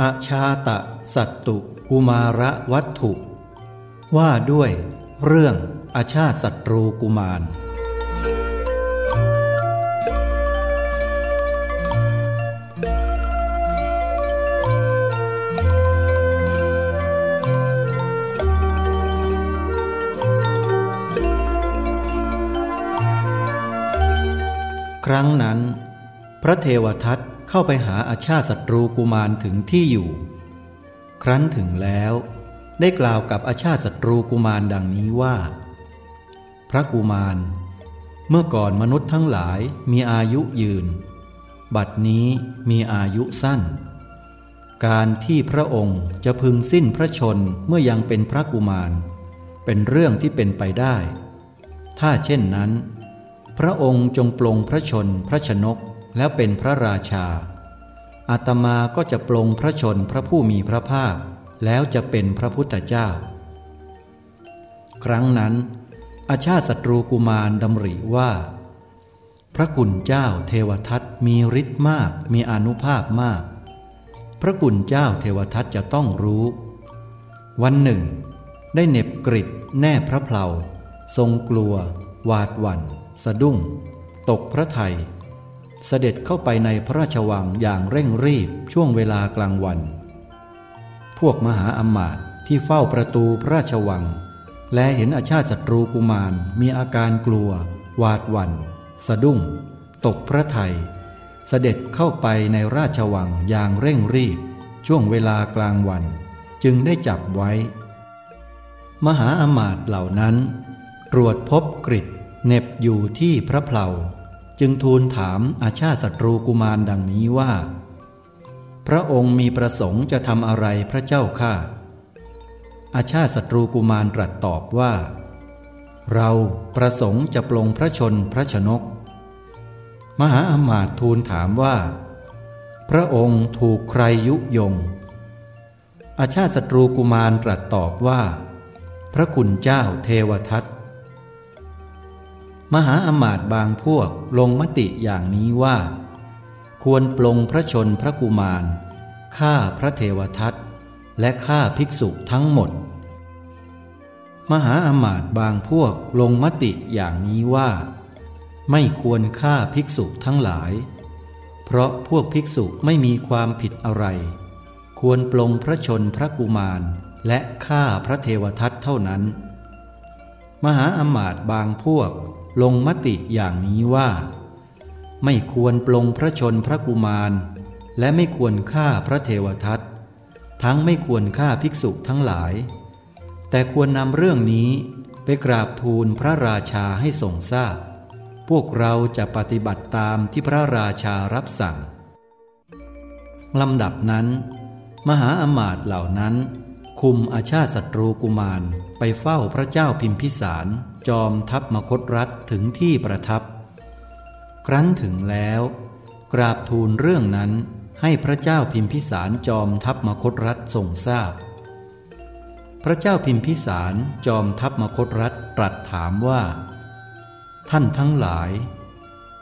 อาชาตะสัตตุกุมารวัตถุ ว่าด้วยเรื่องอาชาติศัตรูกุมาร ครั้งนั้น พระเทวทัตเข้าไปหาอาชาติศัตรูกุมารถึงที่อยู่ ครั้นถึงแล้ว ได้กล่าวกับอาชาติศัตรูกุมารดังนี้ว่า พระกุมาร เมื่อก่อนมนุษย์ทั้งหลายมีอายุยืน บัดนี้มีอายุสั้น การที่พระองค์จะพึงสิ้นพระชนเมื่อยังเป็นพระกุมาร เป็นเรื่องที่เป็นไปได้ ถ้าเช่นนั้น พระองค์จงปลงพระชนพระชนก แล้วเป็นพระราชา อาตมาก็จะปลงพระชนพระผู้มีพระภาค แล้วจะเป็นพระพุทธเจ้า ครั้งนั้น อาชาติศัตรูกุมารดำริว่า พระกุณเจ้าเทวทัตมีฤทธิ์มากมีอนุภาพมาก พระกุณเจ้าเทวทัตจะต้องรู้ วันหนึ่ง ได้เน็บกริดแน่พระเพลาทรงกลัว หวาดหวัน่น สะดุ้ง ตกพระไทย เสด็จเข้าไปในพระราชวังอย่างเร่งรีบช่วงเวลากลางวัน พวกมหาอมาตย์ที่เฝ้าประตูพระราชวัง และเห็นอาชาติศัตรูกุมารมีอาการกลัว หวาดหวัน่น สะดุ้ง ตกพระไทย เสด็จเข้าไปในราชวังอย่างเร่งรีบ ช่วงเวลากลางวัน จึงได้จับไว้ มหาอมาตย์เหล่านั้น ตรวจพบกริดเน็บอยู่ที่พระเพลา จึงทูลถามอาชาติศัตรูกุมารดังนี้ว่า พระองค์มีประสงค์จะทำอะไรพระเจ้าข้าอาชาติศัตรูกุมารตรัสตอบว่า เราประสงค์จะปลงพระชนพระชนก มหาอมาตย์ทูลถามว่า พระองค์ถูกใครยุยง อาชาติศัตรูกุมารตรัสตอบว่า พระคุณเจ้าเทวทัต มหาอมาตย์บางพวกลงมติอย่างนี้ว่า ควรปลงพระชนพระกุมารฆ่าพระเทวทัตและฆ่าภิกษุทั้งหมด มหาอมาตย์บางพวกลงมติอย่างนี้ว่า ไม่ควรฆ่าภิกษุทั้งหลาย เพราะพวกภิกษุไม่มีความผิดอะไร ควรปลงพระชนพระกุมารและฆ่าพระเทวทัตเท่านั้น มหาอมาตย์บางพวก ลงมติอย่างนี้ว่า ไม่ควรปลงพระชนพระกุมาร และไม่ควรฆ่าพระเทวทัตทั้งไม่ควรฆ่าภิกษุทั้งหลาย แต่ควรนำเรื่องนี้ไปกราบทูลพระราชาให้ทรงทราบ พวกเราจะปฏิบัติตามที่พระราชารับสั่งลำดับนั้น มหาอมาตย์เหล่านั้น คุมอาชาติศัตรูกุมารไปเฝ้าพระเจ้าพิมพิสาร จอมทัพมคตรัฐถึงที่ประทับ ครั้นถึงแล้ว กราบทูลเรื่องนั้นให้พระเจ้าพิมพิสารจอมทัพมคตรัฐทรงทราบพระเจ้าพิมพิสารจอมทัพมคตรัฐตรัสถามว่า ท่านทั้งหลาย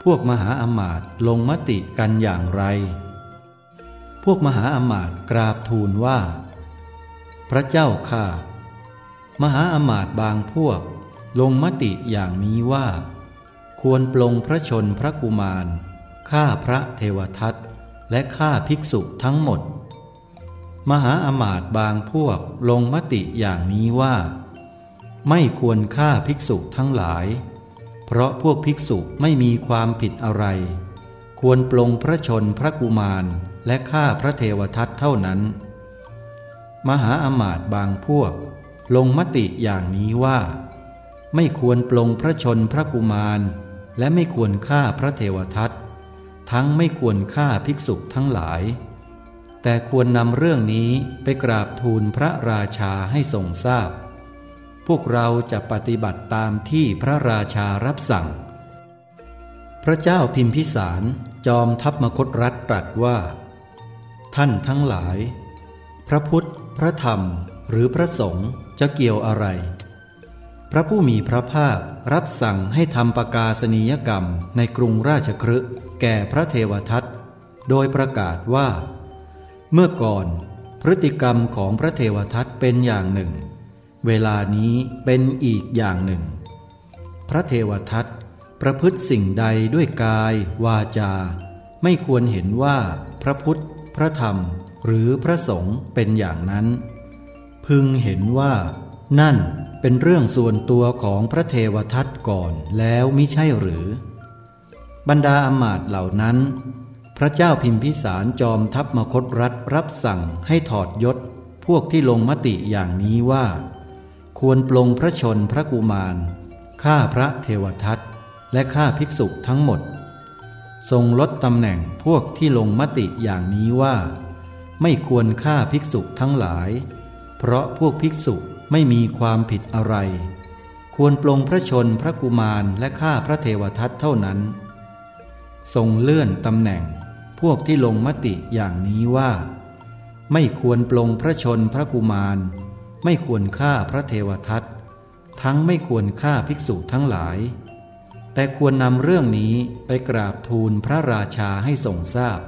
พวกมหาอมาตย์ลงมติกันอย่างไร พวกมหาอมาตย์กราบทูลว่า พระเจ้าข้ามหาอมาตย์บางพวก ลงมติอย่างนี้ว่า ควรปลงพระชนพระกุมารฆ่าพระเทวทัตและฆ่าภิกษุทั้งหมด มหาอมาตย์บางพวกลงมติอย่างนี้ว่า ไม่ควรฆ่าภิกษุทั้งหลาย เพราะพวกภิกษุไม่มีความผิดอะไร ควรปลงพระชนพระกุมารและฆ่าพระเทวทัตเท่านั้น มหาอมาตย์บางพวกลงมติอย่างนี้ว่า ไม่ควรปลงพระชนพระกุมาร และไม่ควรฆ่าพระเทวทัตทั้งไม่ควรฆ่าภิกษุทั้งหลาย แต่ควรนำเรื่องนี้ไปกราบทูลพระราชาให้ทรงทราบ พวกเราจะปฏิบัติตามที่พระราชารับสั่ง พระเจ้าพิมพิสารจอมทัพมคตรัฐตรัสว่า ท่านทั้งหลาย พระพุทธ พระธรรมหรือพระสงฆ์จะเกี่ยวอะไร พระผู้มีพระภาครับสั่งให้ทำประกาศนียกรรมในกรุงราชครึแก่พระเทวทัตโดยประกาศว่า เมื่อก่อนพฤติกรรมของพระเทวทัตเป็นอย่างหนึ่ง เวลานี้เป็นอีกอย่างหนึ่ง พระเทวทัตประพฤติสิ่งใดด้วยกาย วาจา ไม่ควรเห็นว่าพระพุทธ พระธรรม หรือพระสงฆ์เป็นอย่างนั้น พึงเห็นว่า นั่น เป็นเรื่องส่วนตัวของพระเทวทัตก่อนแล้วมิใช่หรือ บรรดาอมาตเหล่านั้น พระเจ้าพิมพิสารจอมทัพมคตรัฐรับสั่งให้ถอดยศพวกที่ลงมติอย่างนี้ว่า ควรปลงพระชนพระกุมารฆ่าพระเทวทัตและฆ่าภิกษุทั้งหมด ทรงลดตำแหน่งพวกที่ลงมติอย่างนี้ว่า ไม่ควรฆ่าภิกษุทั้งหลาย เพราะพวกภิกษุ ไม่มีความผิดอะไร ควรปลงพระชนพระกุมารและฆ่าพระเทวทัตเท่านั้น ทรงเลื่อนตำแหน่งพวกที่ลงมติอย่างนี้ว่า ไม่ควรปลงพระชนพระกุมาร ไม่ควรฆ่าพระเทวทัตทั้งไม่ควรฆ่าภิกษุทั้งหลาย แต่ควรนำเรื่องนี้ไปกราบทูลพระราชาให้ทรงทราบ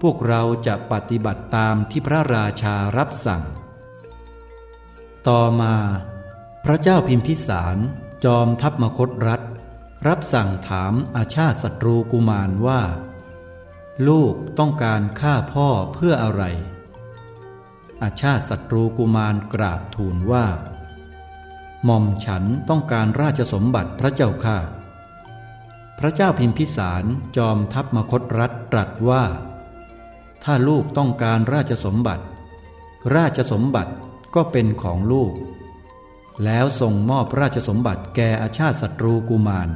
พวกเราจะปฏิบัติตามที่พระราชารับสั่ง ต่อมา พระเจ้าพิมพิสาร จอมทัพมคตรัฐ รับสั่งถามอาชาติศัตรูกุมารว่า ลูกต้องการฆ่าพ่อเพื่ออะไร อาชาติศัตรูกุมารกราบทูลว่าหม่อมฉันต้องการราชสมบัติพระเจ้าข้าพระเจ้าพิมพิสารจอมทัพมคตรัฐตรัสว่า ถ้าลูกต้องการราชสมบัติ ราชสมบัติ ก็เป็นของลูก แล้วทรงมอบราชสมบัติแก่อาชาติศัตรูกุมาร